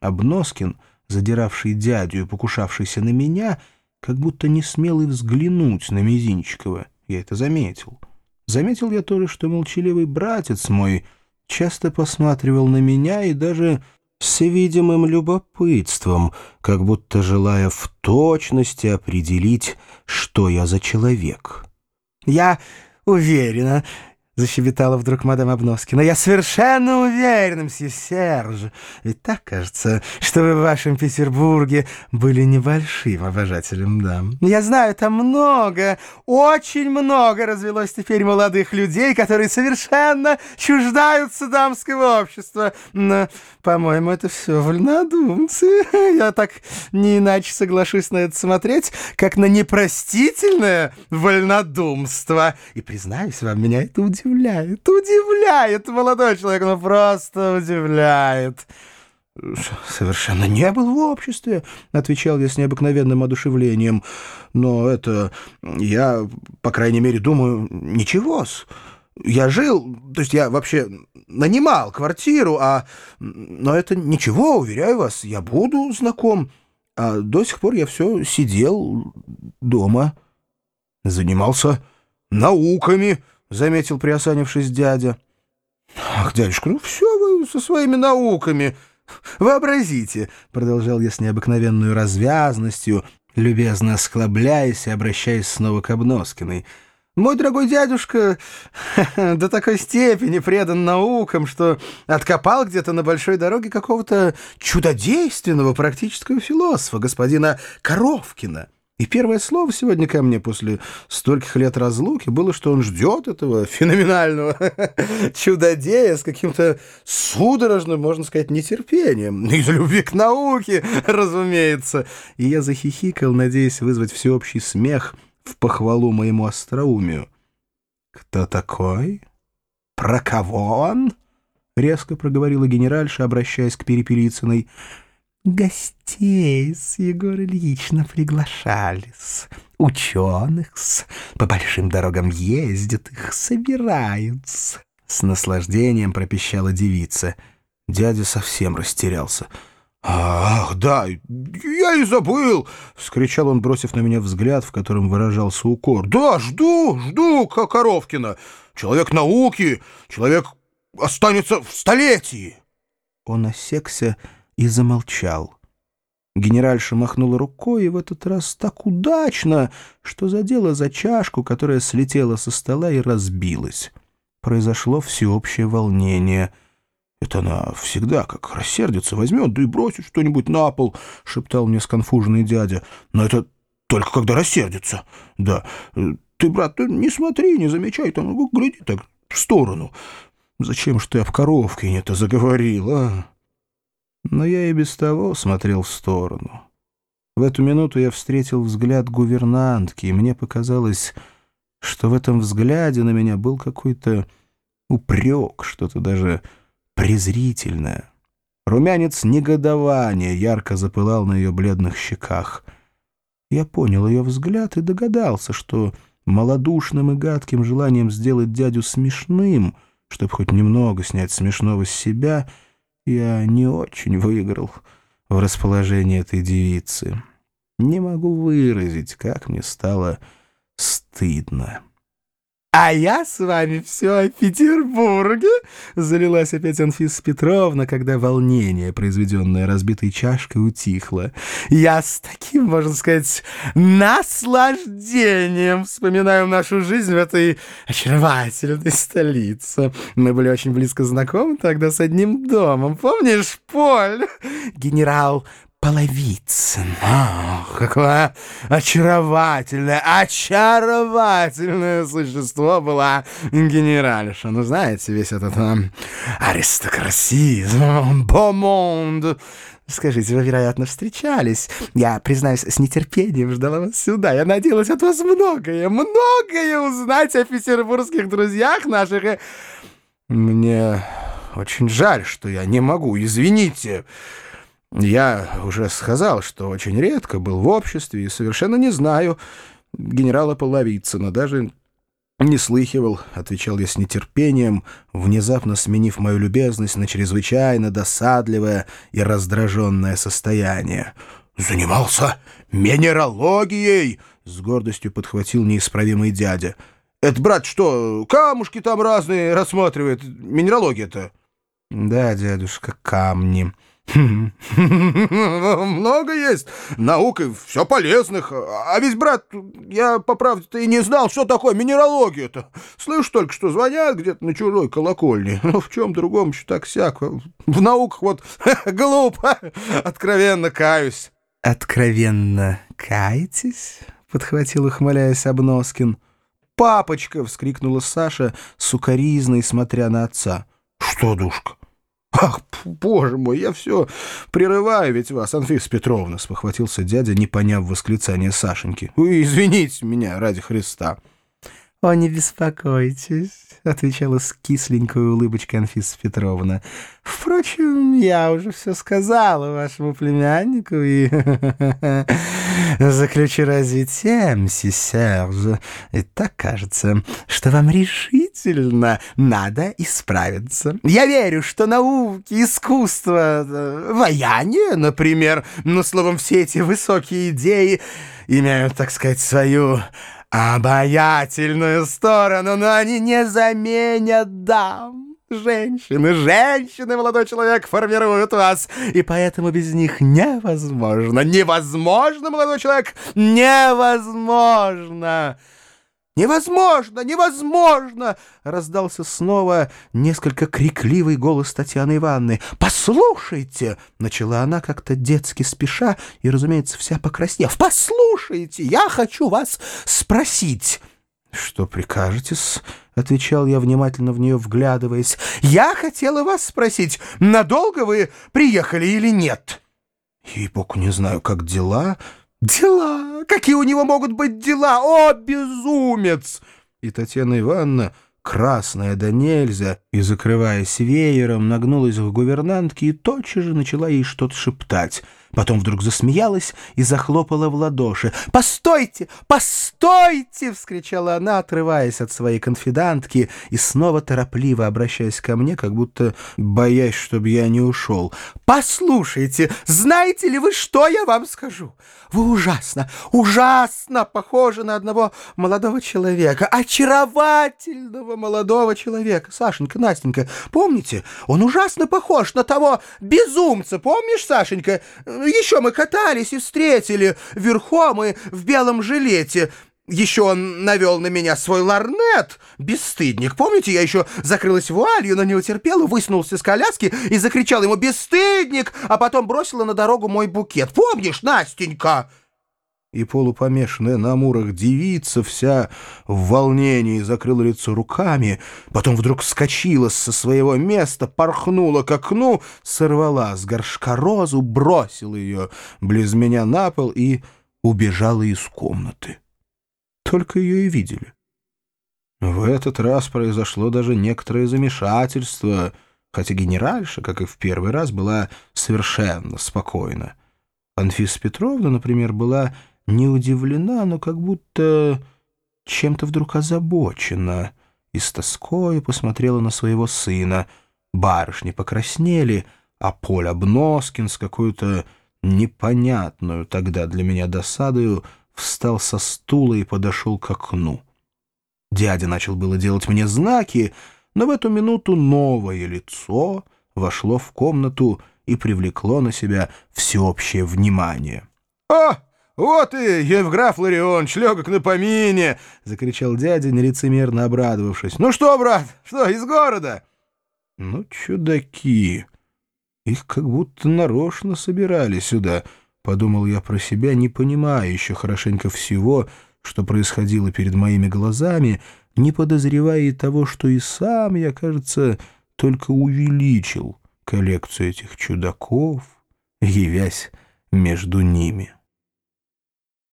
Обноскин, задиравший дядю и покушавшийся на меня, как будто не смел и взглянуть на Мизинчикова. Я это заметил. Заметил я тоже, что молчаливый братец мой часто посматривал на меня и даже с видимым любопытством, как будто желая в точности определить, что я за человек. «Я уверена, защебетала вдруг мадам Обноскина. «Я совершенно уверена, мсье Серж. Ведь так кажется, что вы в вашем Петербурге были небольшим обожателем дам. Я знаю, там много, очень много развелось теперь молодых людей, которые совершенно чуждаются дамского общества. Но, по-моему, это все вольнодумцы. Я так не иначе соглашусь на это смотреть, как на непростительное вольнодумство. И, признаюсь вам, меня это удивляет удивляет, удивляет, молодой человек, ну просто удивляет. «Совершенно не был в обществе», — отвечал я с необыкновенным одушевлением. «Но это... я, по крайней мере, думаю, ничего-с. Я жил, то есть я вообще нанимал квартиру, а... Но это ничего, уверяю вас, я буду знаком. А до сих пор я все сидел дома, занимался науками». — заметил, приосанившись дядя. «Ах, дядюшка, ну все вы со своими науками. Вообразите!» — продолжал я с необыкновенной развязностью, любезно осклабляясь и обращаясь снова к Обноскиной. «Мой дорогой дядюшка до такой степени предан наукам, что откопал где-то на большой дороге какого-то чудодейственного практического философа, господина Коровкина». И первое слово сегодня ко мне после стольких лет разлуки было, что он ждет этого феноменального чудодея с каким-то судорожным, можно сказать, нетерпением. Из любви к науке, разумеется. И я захихикал, надеясь вызвать всеобщий смех в похвалу моему остроумию. «Кто такой? Про кого он?» — резко проговорила генеральша, обращаясь к Перепелицыной — Гостей с Егор Ильична приглашались, ученых-с, по большим дорогам ездят, их собираются. С наслаждением пропищала девица. Дядя совсем растерялся. «Ах, да, я и забыл!» — вскричал он, бросив на меня взгляд, в котором выражался укор. «Да, жду, жду Коровкина! Человек науки, человек останется в столетии!» Он осекся и замолчал. Генеральша махнула рукой, и в этот раз так удачно, что задела за чашку, которая слетела со стола и разбилась. Произошло всеобщее волнение. «Это она всегда, как рассердится, возьмет, да и бросит что-нибудь на пол», — шептал мне сконфуженный дядя. «Но это только когда рассердится. Да, ты, брат, ты не смотри, не замечай, там, гляди так в сторону. Зачем ж ты об коровке это заговорил, а?» Но я и без того смотрел в сторону. В эту минуту я встретил взгляд гувернантки, и мне показалось, что в этом взгляде на меня был какой-то упрек, что-то даже презрительное. Румянец негодования ярко запылал на ее бледных щеках. Я понял ее взгляд и догадался, что малодушным и гадким желанием сделать дядю смешным, чтобы хоть немного снять смешного с себя — я не очень выиграл в расположении этой девицы. Не могу выразить, как мне стало стыдно. «А я с вами все о Петербурге!» — залилась опять Анфиса Петровна, когда волнение, произведенное разбитой чашкой, утихло. «Я с таким, можно сказать, наслаждением вспоминаю нашу жизнь в этой очаровательной столице. Мы были очень близко знакомы тогда с одним домом. Помнишь, Поль? Генерал Половицын. Ах, какое очаровательное, очаровательное существо была генеральша. Ну, знаете, весь этот um, аристократизм, бомонд. Скажите, вы, вероятно, встречались. Я, признаюсь, с нетерпением ждала вас сюда. Я надеялась от вас многое, многое узнать о петербургских друзьях наших. Мне очень жаль, что я не могу, извините. Я уже сказал, что очень редко был в обществе и совершенно не знаю генерала Половицына, даже «Не слыхивал», — отвечал я с нетерпением, внезапно сменив мою любезность на чрезвычайно досадливое и раздраженное состояние. «Занимался минералогией!» — с гордостью подхватил неисправимый дядя. «Это, брат, что, камушки там разные рассматривает? Минералогия-то?» «Да, дядюшка, камни». Много есть наук и все полезных. А ведь, брат, я по правде-то и не знал, что такое минералогия-то. Слышь только, что звонят где-то на чужой колокольне. Но в чем другом еще так сяк. В науках вот глупо. Откровенно каюсь. Откровенно каетесь? Подхватил, ухмыляясь Обноскин. «Папочка!» — вскрикнула Саша, сукоризной, смотря на отца. «Что, душка?» «Ах, боже мой, я все прерываю ведь вас, Анфиса Петровна!» — спохватился дядя, не поняв восклицания Сашеньки. «Вы извините меня ради Христа!» «О, не беспокойтесь!» — отвечала с кисленькой улыбочкой Анфиса Петровна. «Впрочем, я уже все сказала вашему племяннику и заключу разве тем, си Серж. И так кажется, что вам решительно надо исправиться. Я верю, что науки, искусство, вояние, например, ну, словом, все эти высокие идеи имеют, так сказать, свою обаятельную сторону, но они не заменят дам. Женщины, женщины, молодой человек, формируют вас, и поэтому без них невозможно, невозможно, молодой человек, невозможно. «Невозможно! Невозможно!» — раздался снова несколько крикливый голос Татьяны Ивановны. «Послушайте!» — начала она как-то детски спеша и, разумеется, вся покраснев. «Послушайте! Я хочу вас спросить!» «Что прикажете-с?» — отвечал я, внимательно в нее вглядываясь. «Я хотела вас спросить, надолго вы приехали или нет?» «Ей-богу, не знаю, как дела...» «Дела! Какие у него могут быть дела? О, безумец!» И Татьяна Ивановна, красная да нельзя, и, закрываясь веером, нагнулась к гувернантке и тотчас же начала ей что-то шептать — Потом вдруг засмеялась и захлопала в ладоши. «Постойте! Постойте!» — вскричала она, отрываясь от своей конфидантки и снова торопливо обращаясь ко мне, как будто боясь, чтобы я не ушел. «Послушайте, знаете ли вы, что я вам скажу? Вы ужасно, ужасно похожи на одного молодого человека, очаровательного молодого человека. Сашенька, Настенька, помните? Он ужасно похож на того безумца, помнишь, Сашенька?» Еще мы катались и встретили верхом и в белом жилете. Еще он навел на меня свой ларнет, бесстыдник. Помните, я еще закрылась вуалью, но не утерпела, высунулся с коляски и закричал ему «Бесстыдник!», а потом бросила на дорогу мой букет. Помнишь, Настенька?» И полупомешанная на амурах девица вся в волнении закрыла лицо руками, потом вдруг вскочила со своего места, порхнула к окну, сорвала с горшка розу, бросила ее близ меня на пол и убежала из комнаты. Только ее и видели. В этот раз произошло даже некоторое замешательство, хотя генеральша, как и в первый раз, была совершенно спокойна. Анфиса Петровна, например, была не удивлена, но как будто чем-то вдруг озабочена, и с тоской посмотрела на своего сына. Барышни покраснели, а Поль Обноскин с какой-то непонятную тогда для меня досадою встал со стула и подошел к окну. Дядя начал было делать мне знаки, но в эту минуту новое лицо вошло в комнату и привлекло на себя всеобщее внимание. «А!» «Вот и Евграф Ларионович, легок на помине!» — закричал дядя, нелицемерно обрадовавшись. «Ну что, брат, что, из города?» «Ну, чудаки! Их как будто нарочно собирали сюда», — подумал я про себя, не понимая еще хорошенько всего, что происходило перед моими глазами, не подозревая и того, что и сам я, кажется, только увеличил коллекцию этих чудаков, явясь между ними.